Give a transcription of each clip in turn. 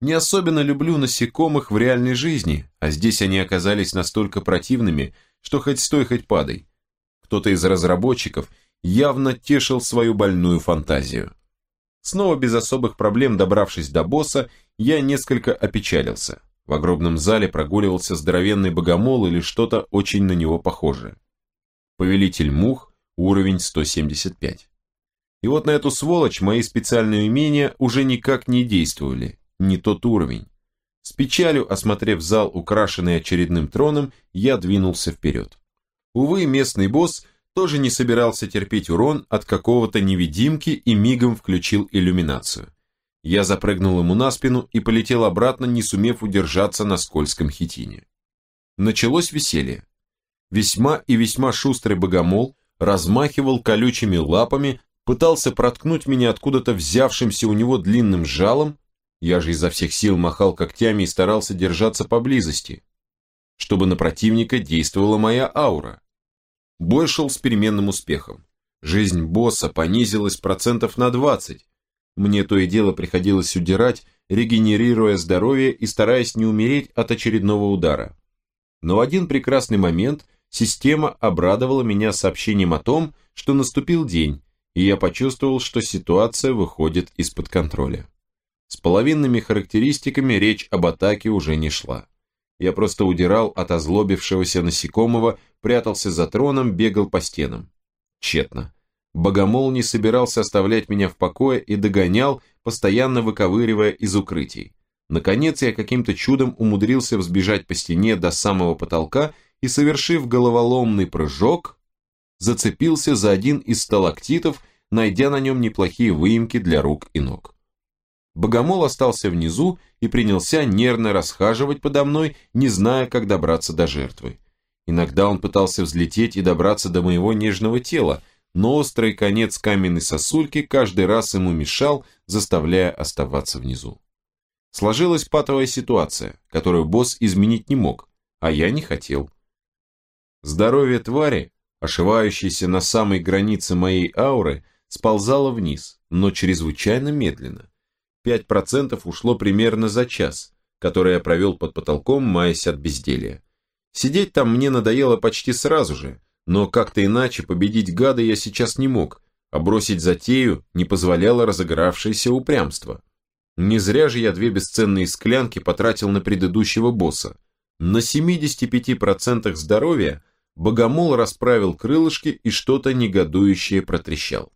Не особенно люблю насекомых в реальной жизни, а здесь они оказались настолько противными, что хоть стой, хоть падай. Кто-то из разработчиков явно тешил свою больную фантазию. Снова без особых проблем добравшись до босса, я несколько опечалился. В огромном зале прогуливался здоровенный богомол или что-то очень на него похожее. Повелитель мух, уровень 175. И вот на эту сволочь мои специальные умения уже никак не действовали, не тот уровень. С печалью, осмотрев зал, украшенный очередным троном, я двинулся вперед. Увы, местный босс тоже не собирался терпеть урон от какого-то невидимки и мигом включил иллюминацию. Я запрыгнул ему на спину и полетел обратно, не сумев удержаться на скользком хитине. Началось веселье. Весьма и весьма шустрый богомол размахивал колючими лапами, пытался проткнуть меня откуда-то взявшимся у него длинным жалом, я же изо всех сил махал когтями и старался держаться поблизости, чтобы на противника действовала моя аура. Бой шел с переменным успехом. Жизнь босса понизилась процентов на 20. Мне то и дело приходилось удирать, регенерируя здоровье и стараясь не умереть от очередного удара. Но в один прекрасный момент система обрадовала меня сообщением о том, что наступил день, и я почувствовал, что ситуация выходит из-под контроля. С половинными характеристиками речь об атаке уже не шла. Я просто удирал от озлобившегося насекомого, прятался за троном, бегал по стенам. Тщетно. Богомол не собирался оставлять меня в покое и догонял, постоянно выковыривая из укрытий. Наконец я каким-то чудом умудрился взбежать по стене до самого потолка и, совершив головоломный прыжок, зацепился за один из сталактитов, найдя на нем неплохие выемки для рук и ног. Богомол остался внизу и принялся нервно расхаживать подо мной, не зная, как добраться до жертвы. Иногда он пытался взлететь и добраться до моего нежного тела, но острый конец каменной сосульки каждый раз ему мешал, заставляя оставаться внизу. Сложилась патовая ситуация, которую босс изменить не мог, а я не хотел. Здоровье твари, ошивающейся на самой границе моей ауры, сползало вниз, но чрезвычайно медленно. 5% ушло примерно за час, который я провел под потолком, маясь от безделья. Сидеть там мне надоело почти сразу же, но как-то иначе победить гада я сейчас не мог, а бросить затею не позволяло разыгравшееся упрямство. Не зря же я две бесценные склянки потратил на предыдущего босса. На 75% здоровья богомол расправил крылышки и что-то негодующее протрещал.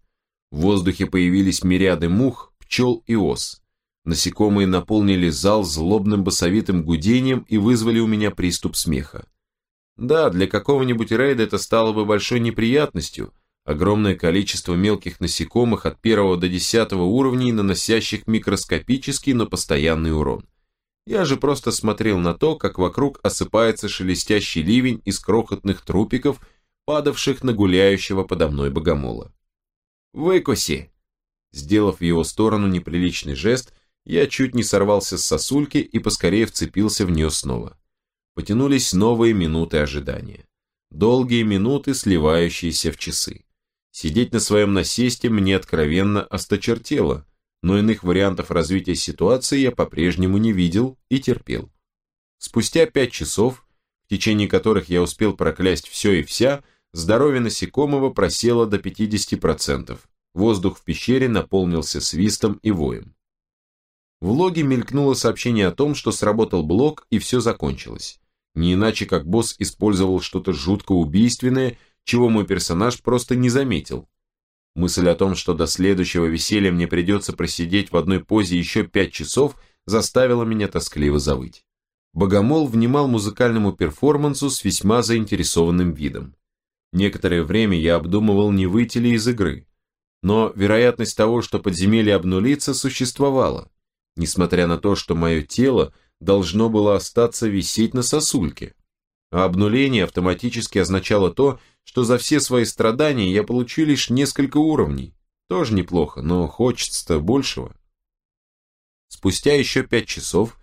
В воздухе появились мириады мух, пчел и ос. Насекомые наполнили зал злобным басовитым гудением и вызвали у меня приступ смеха. Да, для какого-нибудь рейда это стало бы большой неприятностью, огромное количество мелких насекомых от первого до десятого уровней, наносящих микроскопический, но постоянный урон. Я же просто смотрел на то, как вокруг осыпается шелестящий ливень из крохотных трупиков, падавших на гуляющего подо мной богомола. «Выкуси!» Сделав в его сторону неприличный жест, я чуть не сорвался с сосульки и поскорее вцепился в нее снова. Потянулись новые минуты ожидания. Долгие минуты, сливающиеся в часы. Сидеть на своем насесте мне откровенно осточертело, но иных вариантов развития ситуации я по-прежнему не видел и терпел. Спустя пять часов, в течение которых я успел проклясть все и вся, здоровье насекомого просело до 50%, Воздух в пещере наполнился свистом и воем. В логе мелькнуло сообщение о том, что сработал блок и все закончилось. Не иначе, как босс использовал что-то жутко убийственное, чего мой персонаж просто не заметил. Мысль о том, что до следующего веселья мне придется просидеть в одной позе еще пять часов, заставила меня тоскливо завыть. Богомол внимал музыкальному перформансу с весьма заинтересованным видом. Некоторое время я обдумывал, не выйти ли из игры но вероятность того, что подземелье обнулится, существовала, несмотря на то, что мое тело должно было остаться висеть на сосульке. А обнуление автоматически означало то, что за все свои страдания я получу лишь несколько уровней. Тоже неплохо, но хочется-то большего. Спустя еще пять часов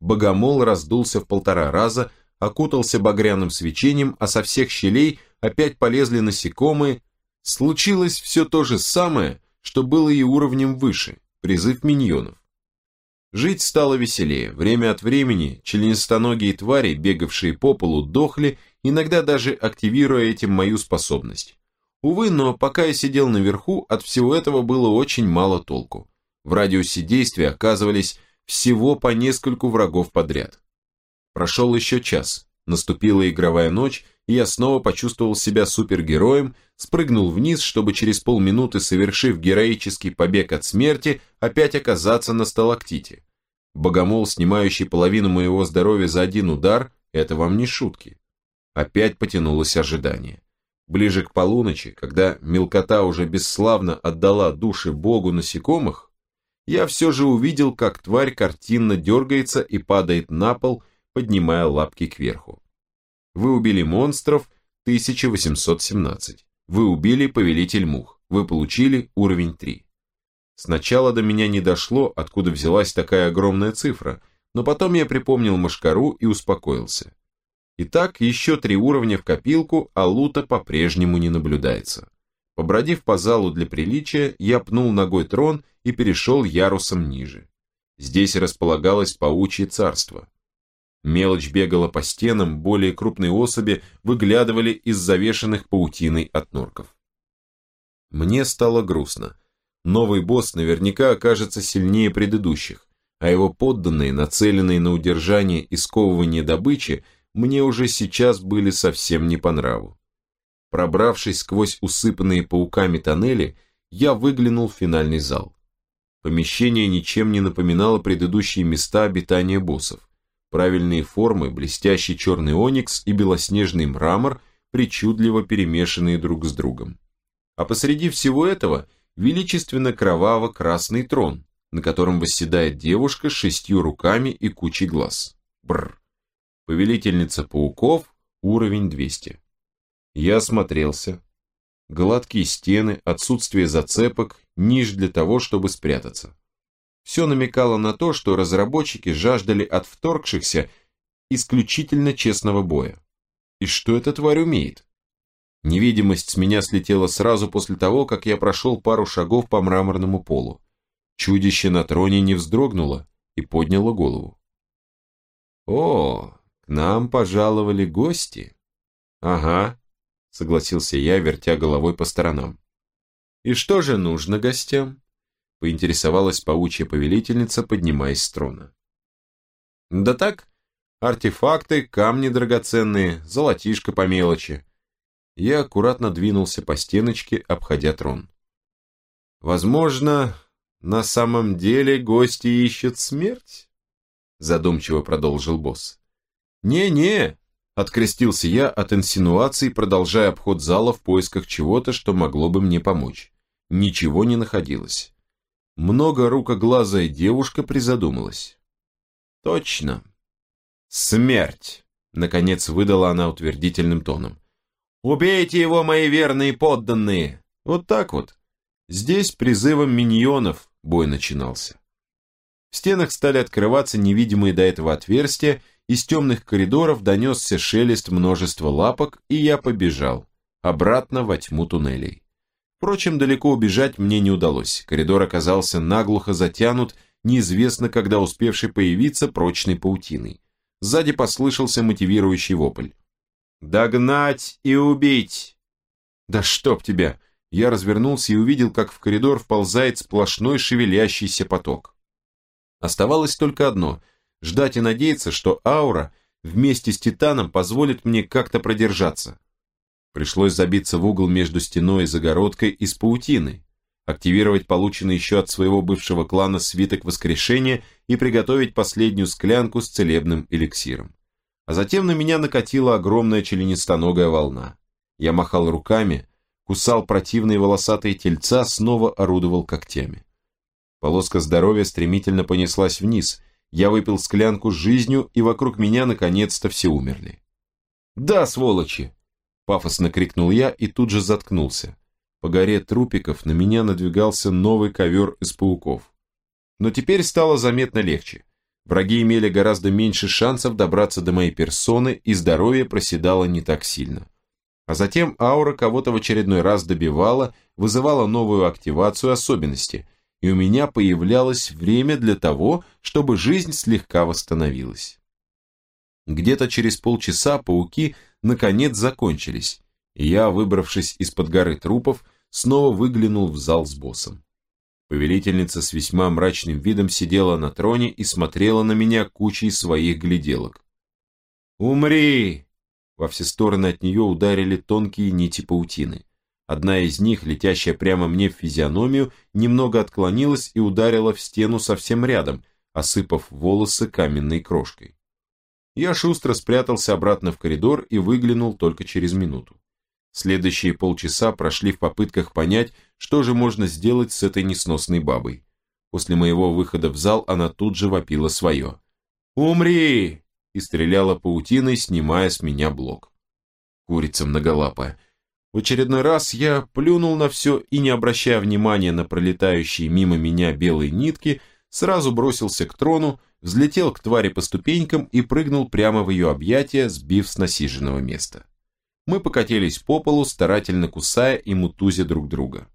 богомол раздулся в полтора раза, окутался багряным свечением, а со всех щелей опять полезли насекомые, Случилось все то же самое, что было и уровнем выше, призыв миньонов. Жить стало веселее. Время от времени членистоногие твари, бегавшие по полу, дохли, иногда даже активируя этим мою способность. Увы, но пока я сидел наверху, от всего этого было очень мало толку. В радиусе действия оказывались всего по нескольку врагов подряд. Прошел еще час, наступила игровая ночь, и я снова почувствовал себя супергероем, спрыгнул вниз, чтобы через полминуты, совершив героический побег от смерти, опять оказаться на сталактите. Богомол, снимающий половину моего здоровья за один удар, это вам не шутки. Опять потянулось ожидание. Ближе к полуночи, когда мелкота уже бесславно отдала души богу насекомых, я все же увидел, как тварь картинно дергается и падает на пол, поднимая лапки кверху. Вы убили монстров 1817. Вы убили повелитель мух. Вы получили уровень 3. Сначала до меня не дошло, откуда взялась такая огромная цифра, но потом я припомнил Машкару и успокоился. Итак, еще три уровня в копилку, а лута по-прежнему не наблюдается. Побродив по залу для приличия, я пнул ногой трон и перешел ярусом ниже. Здесь располагалось паучье царство. Мелочь бегала по стенам, более крупные особи выглядывали из завешенных паутиной от норков. Мне стало грустно. Новый босс наверняка окажется сильнее предыдущих, а его подданные, нацеленные на удержание и сковывание добычи, мне уже сейчас были совсем не по нраву. Пробравшись сквозь усыпанные пауками тоннели, я выглянул в финальный зал. Помещение ничем не напоминало предыдущие места обитания боссов правильные формы, блестящий черный оникс и белоснежный мрамор, причудливо перемешанные друг с другом. А посреди всего этого величественно кроваво-красный трон, на котором восседает девушка с шестью руками и кучей глаз. Бррр. Повелительница пауков, уровень 200. Я осмотрелся. Гладкие стены, отсутствие зацепок, ниш для того, чтобы спрятаться. Все намекало на то, что разработчики жаждали от вторгшихся исключительно честного боя. И что эта тварь умеет? Невидимость с меня слетела сразу после того, как я прошел пару шагов по мраморному полу. Чудище на троне не вздрогнуло и подняло голову. «О, к нам пожаловали гости!» «Ага», — согласился я, вертя головой по сторонам. «И что же нужно гостям?» Поинтересовалась паучья повелительница, поднимаясь с трона. Да так, артефакты, камни драгоценные, золотишко по мелочи. Я аккуратно двинулся по стеночке, обходя трон. Возможно, на самом деле гости ищут смерть? Задумчиво продолжил босс. Не-не, открестился я от инсинуаций, продолжая обход зала в поисках чего-то, что могло бы мне помочь. Ничего не находилось. Многорукоглазая девушка призадумалась. «Точно. Смерть!» Наконец выдала она утвердительным тоном. «Убейте его, мои верные подданные!» Вот так вот. Здесь призывом миньонов бой начинался. В стенах стали открываться невидимые до этого отверстия, из темных коридоров донесся шелест множества лапок, и я побежал, обратно во тьму туннелей. Впрочем, далеко убежать мне не удалось. Коридор оказался наглухо затянут, неизвестно когда успевший появиться прочной паутиной. Сзади послышался мотивирующий вопль. «Догнать и убить!» «Да чтоб тебя!» Я развернулся и увидел, как в коридор вползает сплошной шевелящийся поток. Оставалось только одно – ждать и надеяться, что аура вместе с Титаном позволит мне как-то продержаться. Пришлось забиться в угол между стеной и загородкой из паутины, активировать полученный еще от своего бывшего клана свиток воскрешения и приготовить последнюю склянку с целебным эликсиром. А затем на меня накатила огромная членистоногая волна. Я махал руками, кусал противные волосатые тельца, снова орудовал когтями. Полоска здоровья стремительно понеслась вниз. Я выпил склянку с жизнью, и вокруг меня наконец-то все умерли. «Да, сволочи!» Пафосно крикнул я и тут же заткнулся. По горе трупиков на меня надвигался новый ковер из пауков. Но теперь стало заметно легче. Враги имели гораздо меньше шансов добраться до моей персоны, и здоровье проседало не так сильно. А затем аура кого-то в очередной раз добивала, вызывала новую активацию особенности, и у меня появлялось время для того, чтобы жизнь слегка восстановилась. Где-то через полчаса пауки наконец закончились, и я, выбравшись из-под горы трупов, снова выглянул в зал с боссом. Повелительница с весьма мрачным видом сидела на троне и смотрела на меня кучей своих гляделок. «Умри!» Во все стороны от нее ударили тонкие нити паутины. Одна из них, летящая прямо мне в физиономию, немного отклонилась и ударила в стену совсем рядом, осыпав волосы каменной крошкой. Я шустро спрятался обратно в коридор и выглянул только через минуту. Следующие полчаса прошли в попытках понять, что же можно сделать с этой несносной бабой. После моего выхода в зал она тут же вопила свое. «Умри!» и стреляла паутиной, снимая с меня блок. Курица многолапая. В очередной раз я плюнул на все и, не обращая внимания на пролетающие мимо меня белые нитки, сразу бросился к трону, взлетел к твари по ступенькам и прыгнул прямо в ее объятия, сбив с насиженного места. Мы покатились по полу, старательно кусая и мутузя друг друга.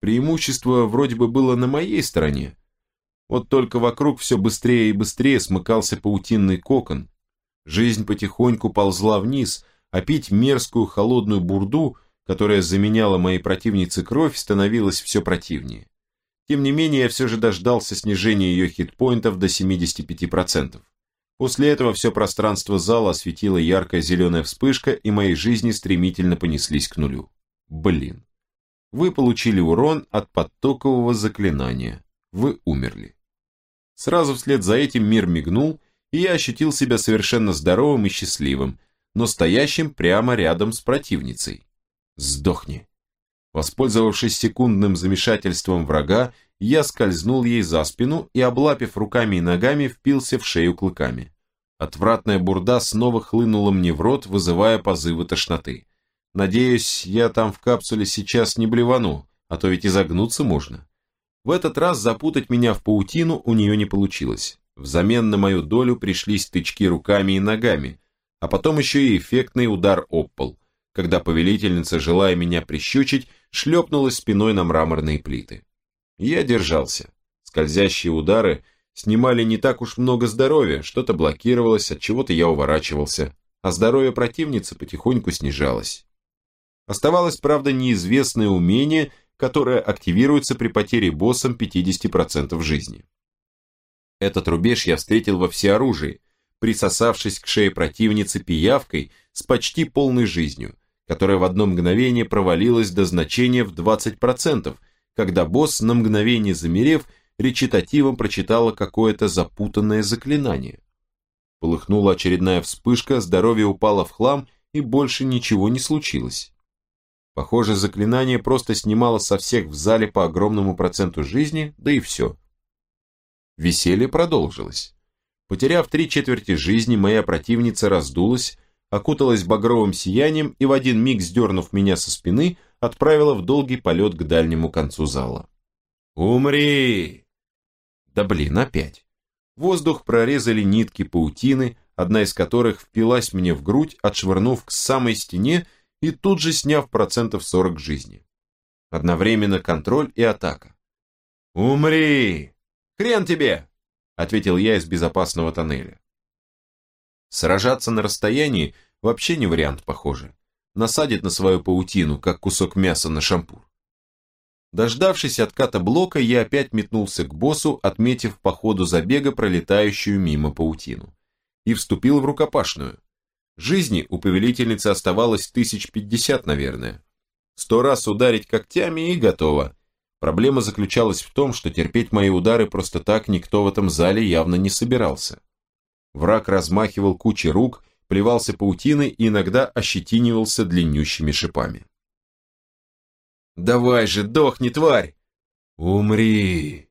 Преимущество вроде бы было на моей стороне. Вот только вокруг все быстрее и быстрее смыкался паутинный кокон. Жизнь потихоньку ползла вниз, а пить мерзкую холодную бурду, которая заменяла моей противнице кровь, становилось все противнее. Тем не менее, я все же дождался снижения ее хитпоинтов до 75%. После этого все пространство зала осветила яркая зеленая вспышка, и мои жизни стремительно понеслись к нулю. Блин. Вы получили урон от подтокового заклинания. Вы умерли. Сразу вслед за этим мир мигнул, и я ощутил себя совершенно здоровым и счастливым, но стоящим прямо рядом с противницей. Сдохни. Воспользовавшись секундным замешательством врага, я скользнул ей за спину и, облапив руками и ногами, впился в шею клыками. Отвратная бурда снова хлынула мне в рот, вызывая позывы тошноты. Надеюсь, я там в капсуле сейчас не блевану, а то ведь изогнуться можно. В этот раз запутать меня в паутину у нее не получилось. Взамен на мою долю пришлись тычки руками и ногами, а потом еще и эффектный удар об пол, когда повелительница, желая меня прищучить, шлепнулась спиной на мраморные плиты. Я держался. Скользящие удары снимали не так уж много здоровья, что-то блокировалось, от чего-то я уворачивался, а здоровье противницы потихоньку снижалось. Оставалось, правда, неизвестное умение, которое активируется при потере боссом 50% жизни. Этот рубеж я встретил во всеоружии, присосавшись к шее противницы пиявкой с почти полной жизнью, которая в одно мгновение провалилась до значения в 20%, когда босс, на мгновение замерев, речитативом прочитала какое-то запутанное заклинание. Полыхнула очередная вспышка, здоровье упало в хлам, и больше ничего не случилось. Похоже, заклинание просто снимало со всех в зале по огромному проценту жизни, да и все. Веселье продолжилось. Потеряв три четверти жизни, моя противница раздулась, окуталась багровым сиянием и в один миг, сдернув меня со спины, отправила в долгий полет к дальнему концу зала. «Умри!» Да блин, опять. Воздух прорезали нитки паутины, одна из которых впилась мне в грудь, отшвырнув к самой стене и тут же сняв процентов 40 жизни. Одновременно контроль и атака. «Умри! Хрен тебе!» — ответил я из безопасного тоннеля. Сражаться на расстоянии вообще не вариант, похоже насадит на свою паутину, как кусок мяса на шампур. Дождавшись отката блока, я опять метнулся к боссу, отметив по ходу забега пролетающую мимо паутину. И вступил в рукопашную. Жизни у повелительницы оставалось тысяч пятьдесят, наверное. Сто раз ударить когтями и готово. Проблема заключалась в том, что терпеть мои удары просто так никто в этом зале явно не собирался. Враг размахивал кучей рук, плевался паутиной и иногда ощетинивался длиннющими шипами. «Давай же, дохни, тварь!» «Умри!»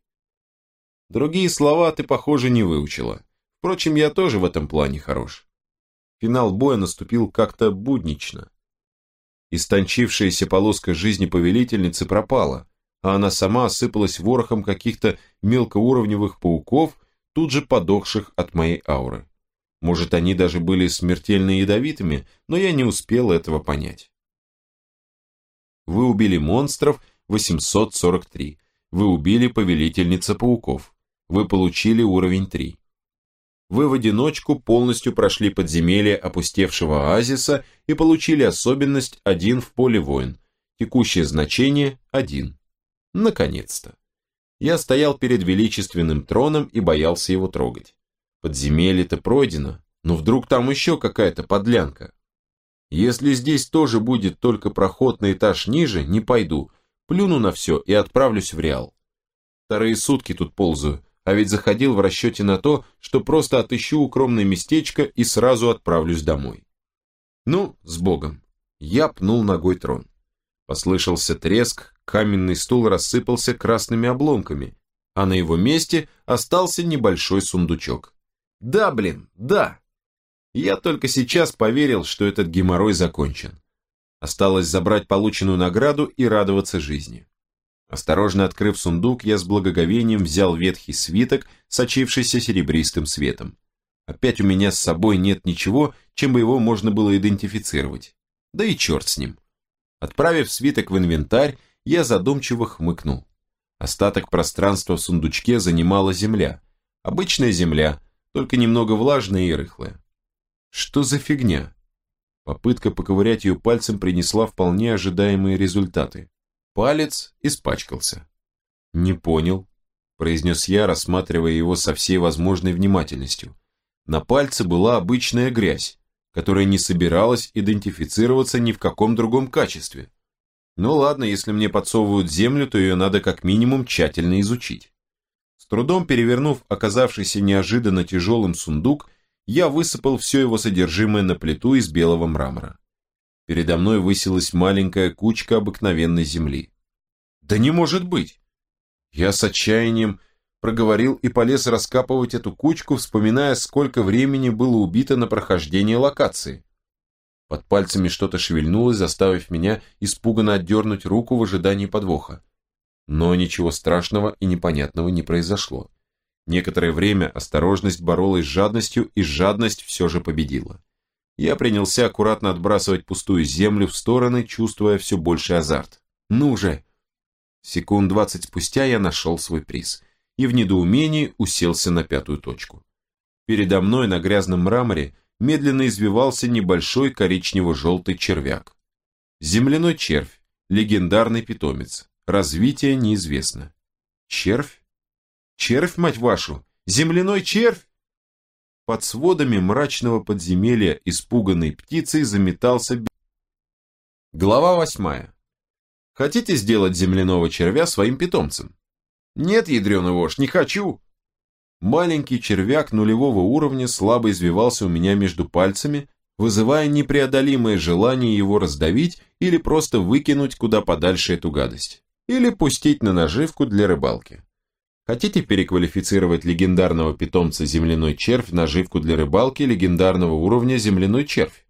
Другие слова ты, похоже, не выучила. Впрочем, я тоже в этом плане хорош. Финал боя наступил как-то буднично. Истончившаяся полоска жизни повелительницы пропала, а она сама осыпалась ворохом каких-то мелкоуровневых пауков, тут же подохших от моей ауры. Может, они даже были смертельно ядовитыми, но я не успел этого понять. Вы убили монстров 843. Вы убили повелительница пауков. Вы получили уровень 3. Вы в одиночку полностью прошли подземелье опустевшего оазиса и получили особенность 1 в поле воин. Текущее значение 1. Наконец-то. Я стоял перед величественным троном и боялся его трогать. Подземелье-то пройдено, но вдруг там еще какая-то подлянка. Если здесь тоже будет только проход на этаж ниже, не пойду, плюну на все и отправлюсь в Реал. Вторые сутки тут ползаю, а ведь заходил в расчете на то, что просто отыщу укромное местечко и сразу отправлюсь домой. Ну, с Богом. Я пнул ногой трон. Послышался треск, каменный стул рассыпался красными обломками, а на его месте остался небольшой сундучок. Да, блин, да. Я только сейчас поверил, что этот геморрой закончен. Осталось забрать полученную награду и радоваться жизни. Осторожно открыв сундук, я с благоговением взял ветхий свиток, сочившийся серебристым светом. Опять у меня с собой нет ничего, чем бы его можно было идентифицировать. Да и черт с ним. Отправив свиток в инвентарь, я задумчиво хмыкнул. Остаток пространства в сундучке занимала земля. Обычная земля, только немного влажная и рыхлая. Что за фигня? Попытка поковырять ее пальцем принесла вполне ожидаемые результаты. Палец испачкался. «Не понял», – произнес я, рассматривая его со всей возможной внимательностью. На пальце была обычная грязь, которая не собиралась идентифицироваться ни в каком другом качестве. Ну ладно, если мне подсовывают землю, то ее надо как минимум тщательно изучить. С трудом перевернув оказавшийся неожиданно тяжелым сундук, я высыпал все его содержимое на плиту из белого мрамора. Передо мной высилась маленькая кучка обыкновенной земли. Да не может быть! Я с отчаянием проговорил и полез раскапывать эту кучку, вспоминая, сколько времени было убито на прохождение локации. Под пальцами что-то шевельнулось, заставив меня испуганно отдернуть руку в ожидании подвоха. Но ничего страшного и непонятного не произошло. Некоторое время осторожность боролась с жадностью, и жадность все же победила. Я принялся аккуратно отбрасывать пустую землю в стороны, чувствуя все больше азарт. «Ну же!» Секунд двадцать спустя я нашел свой приз и в недоумении уселся на пятую точку. Передо мной на грязном мраморе медленно извивался небольшой коричнево-желтый червяк. Земляной червь, легендарный питомец, развитие неизвестно. Червь? Червь, мать вашу! Земляной червь! Под сводами мрачного подземелья испуганной птицей заметался... Глава восьмая. Хотите сделать земляного червя своим питомцем? Нет, ядреный вождь, не хочу. Маленький червяк нулевого уровня слабо извивался у меня между пальцами, вызывая непреодолимое желание его раздавить или просто выкинуть куда подальше эту гадость. Или пустить на наживку для рыбалки. Хотите переквалифицировать легендарного питомца земляной червь в наживку для рыбалки легендарного уровня земляной червь?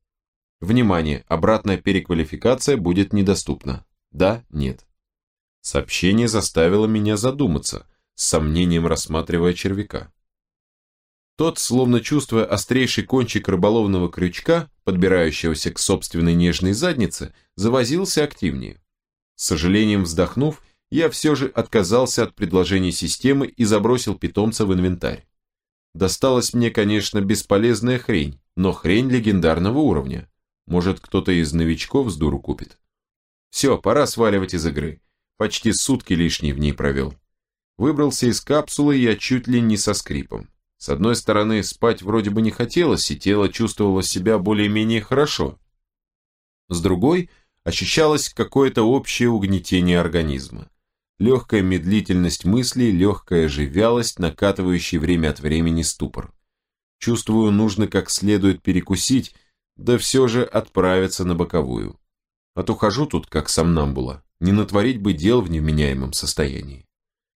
Внимание, обратная переквалификация будет недоступна. Да, нет. Сообщение заставило меня задуматься, с сомнением рассматривая червяка. Тот, словно чувствуя острейший кончик рыболовного крючка, подбирающегося к собственной нежной заднице, завозился активнее. С сожалением вздохнув, я все же отказался от предложений системы и забросил питомца в инвентарь. Досталась мне, конечно, бесполезная хрень, но хрень легендарного уровня. Может, кто-то из новичков с дуру купит. Все, пора сваливать из игры. Почти сутки лишние в ней провел. Выбрался из капсулы я чуть ли не со скрипом. С одной стороны, спать вроде бы не хотелось, и тело чувствовало себя более-менее хорошо. С другой, ощущалось какое-то общее угнетение организма. Легкая медлительность мыслей, легкая же вялость, накатывающая время от времени ступор. Чувствую, нужно как следует перекусить, да все же отправиться на боковую. А то хожу тут как сомнамбула, не натворить бы дел в невменяемом состоянии.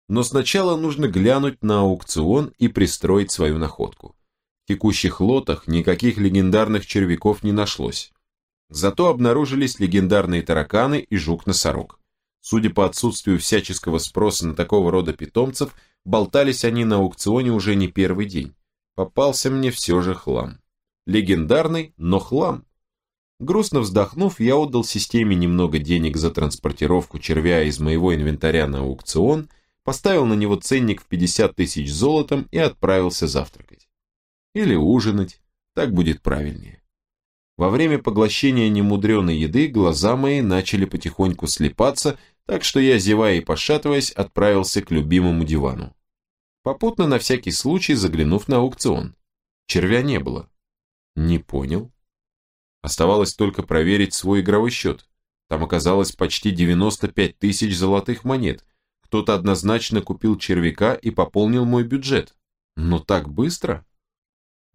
Но сначала нужно глянуть на аукцион и пристроить свою находку. В текущих лотах никаких легендарных червяков не нашлось. Зато обнаружились легендарные тараканы и жук-носорог. Судя по отсутствию всяческого спроса на такого рода питомцев, болтались они на аукционе уже не первый день. Попался мне все же хлам. Легендарный, но хлам. Грустно вздохнув, я отдал системе немного денег за транспортировку червя из моего инвентаря на аукцион, поставил на него ценник в 50 тысяч золотом и отправился завтракать. Или ужинать, так будет правильнее. Во время поглощения немудреной еды глаза мои начали потихоньку слепаться, так что я, зевая и пошатываясь, отправился к любимому дивану. Попутно на всякий случай заглянув на аукцион. Червя не было. Не понял. Оставалось только проверить свой игровой счет. Там оказалось почти 95 тысяч золотых монет. Кто-то однозначно купил червяка и пополнил мой бюджет. Но так быстро?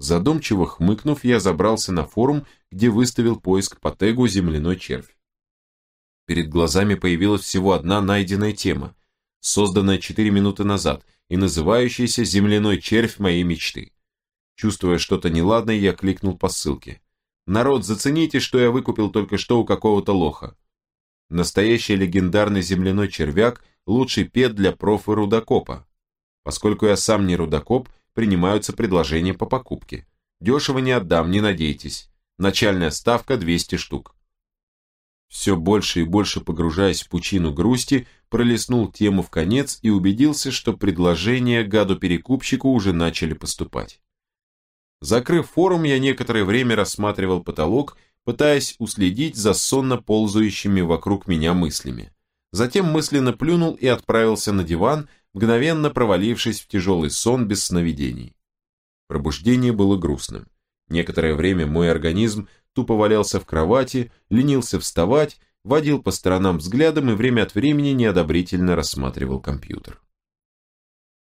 Задумчиво хмыкнув, я забрался на форум, где выставил поиск по тегу «Земляной червь». Перед глазами появилась всего одна найденная тема, созданная 4 минуты назад и называющаяся «Земляной червь моей мечты». Чувствуя что-то неладное, я кликнул по ссылке. «Народ, зацените, что я выкупил только что у какого-то лоха». Настоящий легендарный земляной червяк – лучший пет для профа рудокопа. Поскольку я сам не рудокоп – принимаются предложения по покупке. Дешево не отдам, не надейтесь. Начальная ставка 200 штук. Все больше и больше погружаясь в пучину грусти, пролистнул тему в конец и убедился, что предложения гаду-перекупщику уже начали поступать. Закрыв форум, я некоторое время рассматривал потолок, пытаясь уследить за сонно ползающими вокруг меня мыслями. Затем мысленно плюнул и отправился на диван, мгновенно провалившись в тяжелый сон без сновидений. Пробуждение было грустным. Некоторое время мой организм тупо валялся в кровати, ленился вставать, водил по сторонам взглядом и время от времени неодобрительно рассматривал компьютер.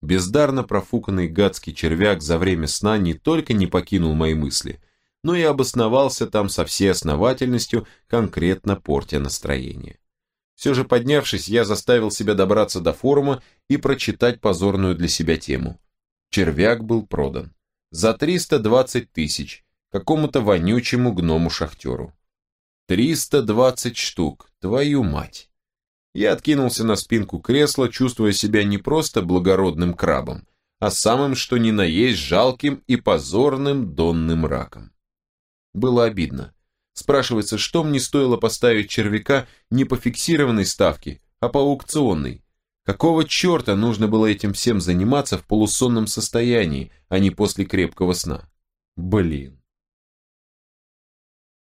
Бездарно профуканный гадский червяк за время сна не только не покинул мои мысли, но и обосновался там со всей основательностью, конкретно портя настроение. Все же поднявшись, я заставил себя добраться до форума и прочитать позорную для себя тему. Червяк был продан. За 320 тысяч, какому-то вонючему гному-шахтеру. 320 штук, твою мать. Я откинулся на спинку кресла, чувствуя себя не просто благородным крабом, а самым что ни на есть жалким и позорным донным раком. Было обидно. Спрашивается, что мне стоило поставить червяка не по фиксированной ставке, а по аукционной? Какого черта нужно было этим всем заниматься в полусонном состоянии, а не после крепкого сна? Блин.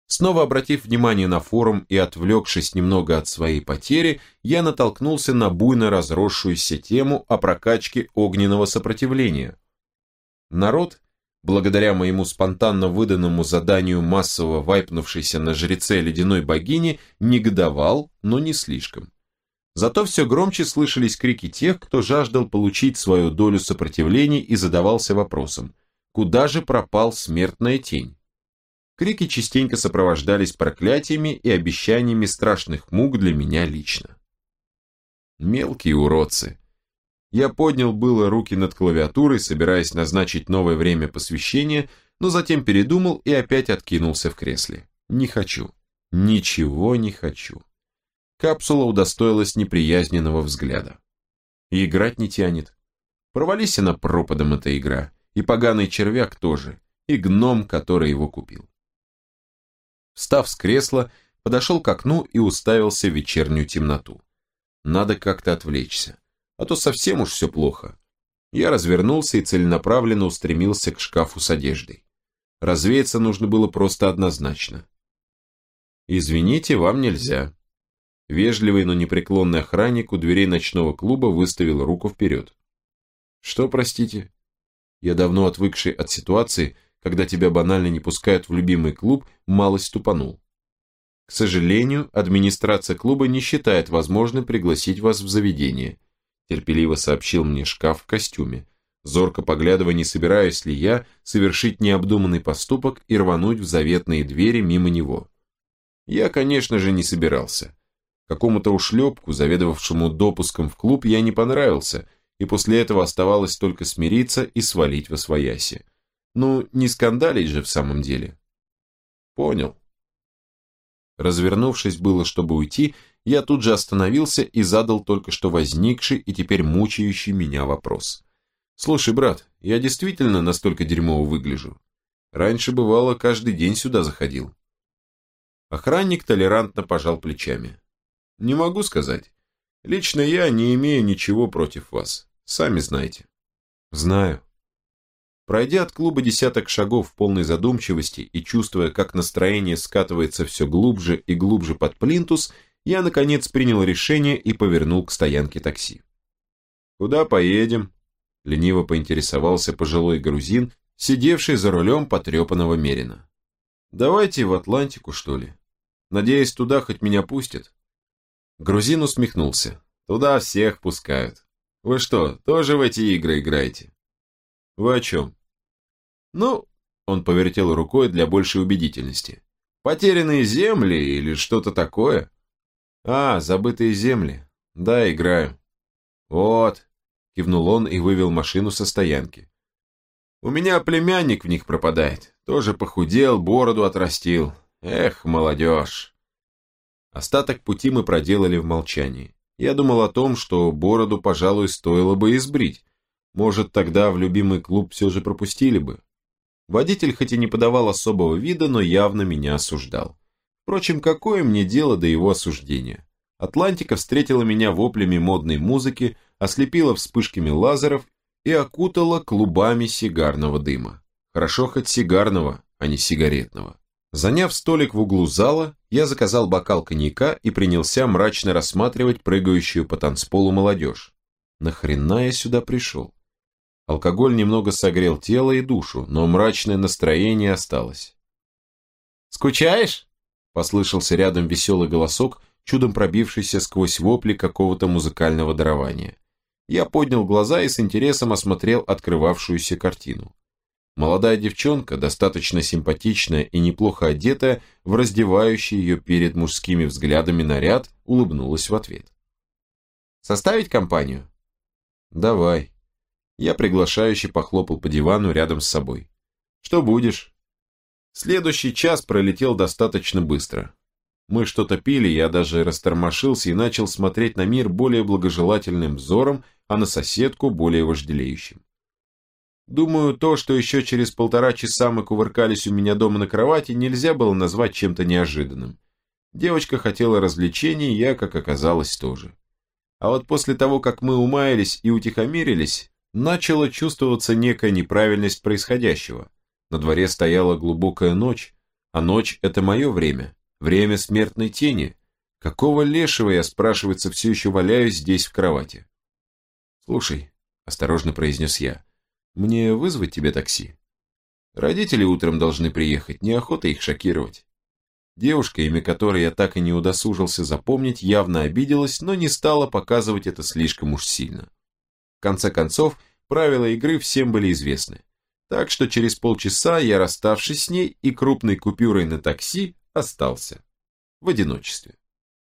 Снова обратив внимание на форум и отвлекшись немного от своей потери, я натолкнулся на буйно разросшуюся тему о прокачке огненного сопротивления. Народ благодаря моему спонтанно выданному заданию массово вайпнувшейся на жреце ледяной богини, негодовал, но не слишком. Зато все громче слышались крики тех, кто жаждал получить свою долю сопротивлений и задавался вопросом, куда же пропал смертная тень? Крики частенько сопровождались проклятиями и обещаниями страшных мук для меня лично. Мелкие уродцы, я поднял было руки над клавиатурой, собираясь назначить новое время посвящения, но затем передумал и опять откинулся в кресле. Не хочу. Ничего не хочу. Капсула удостоилась неприязненного взгляда. Играть не тянет. Провались она пропадом эта игра. И поганый червяк тоже. И гном, который его купил. Встав с кресла, подошел к окну и уставился в вечернюю темноту. Надо как-то отвлечься а то совсем уж все плохо. Я развернулся и целенаправленно устремился к шкафу с одеждой. Развеяться нужно было просто однозначно. «Извините, вам нельзя». Вежливый, но непреклонный охранник у дверей ночного клуба выставил руку вперед. «Что, простите?» Я давно отвыкший от ситуации, когда тебя банально не пускают в любимый клуб, малость тупанул. К сожалению, администрация клуба не считает возможным пригласить вас в заведение – терпеливо сообщил мне шкаф в костюме, зорко поглядывая, не собираюсь ли я совершить необдуманный поступок и рвануть в заветные двери мимо него. Я, конечно же, не собирался. Какому-то ушлепку, заведовавшему допуском в клуб, я не понравился, и после этого оставалось только смириться и свалить во свояси. Ну, не скандалить же в самом деле. Понял. Развернувшись было, чтобы уйти, я тут же остановился и задал только что возникший и теперь мучающий меня вопрос. «Слушай, брат, я действительно настолько дерьмово выгляжу? Раньше, бывало, каждый день сюда заходил». Охранник толерантно пожал плечами. «Не могу сказать. Лично я не имею ничего против вас, сами знаете. Знаю. Пройдя от клуба десяток шагов в полной задумчивости и чувствуя, как настроение скатывается все глубже и глубже под плинтус, я, наконец, принял решение и повернул к стоянке такси. «Куда поедем?» – лениво поинтересовался пожилой грузин, сидевший за рулем потрепанного Мерина. «Давайте в Атлантику, что ли? Надеюсь, туда хоть меня пустят?» Грузин усмехнулся. «Туда всех пускают. Вы что, тоже в эти игры играете?» «Вы о чем?» «Ну...» – он повертел рукой для большей убедительности. «Потерянные земли или что-то такое?» «А, забытые земли. Да, играю». «Вот», – кивнул он и вывел машину со стоянки. «У меня племянник в них пропадает. Тоже похудел, бороду отрастил. Эх, молодежь!» Остаток пути мы проделали в молчании. Я думал о том, что бороду, пожалуй, стоило бы избрить. Может, тогда в любимый клуб все же пропустили бы. Водитель хоть и не подавал особого вида, но явно меня осуждал. Впрочем, какое мне дело до его осуждения? Атлантика встретила меня воплями модной музыки, ослепила вспышками лазеров и окутала клубами сигарного дыма. Хорошо хоть сигарного, а не сигаретного. Заняв столик в углу зала, я заказал бокал коньяка и принялся мрачно рассматривать прыгающую по танцполу молодежь. Нахрена я сюда пришел? Алкоголь немного согрел тело и душу, но мрачное настроение осталось. «Скучаешь?» – послышался рядом веселый голосок, чудом пробившийся сквозь вопли какого-то музыкального дарования. Я поднял глаза и с интересом осмотрел открывавшуюся картину. Молодая девчонка, достаточно симпатичная и неплохо одетая, в раздевающий ее перед мужскими взглядами наряд, улыбнулась в ответ. «Составить компанию?» «Давай». Я приглашающе похлопал по дивану рядом с собой. «Что будешь?» Следующий час пролетел достаточно быстро. Мы что-то пили, я даже растормошился и начал смотреть на мир более благожелательным взором, а на соседку более вожделеющим. Думаю, то, что еще через полтора часа мы кувыркались у меня дома на кровати, нельзя было назвать чем-то неожиданным. Девочка хотела развлечений, я, как оказалось, тоже. А вот после того, как мы умаялись и утихомирились, начала чувствоваться некая неправильность происходящего. На дворе стояла глубокая ночь, а ночь – это мое время, время смертной тени. Какого лешего я, спрашивается, все еще валяюсь здесь в кровати? «Слушай», – осторожно произнес я, – мне вызвать тебе такси? Родители утром должны приехать, неохота их шокировать. Девушка, имя которой я так и не удосужился запомнить, явно обиделась, но не стала показывать это слишком уж сильно. В конце концов, правила игры всем были известны. Так что через полчаса я, расставшись с ней и крупной купюрой на такси, остался. В одиночестве.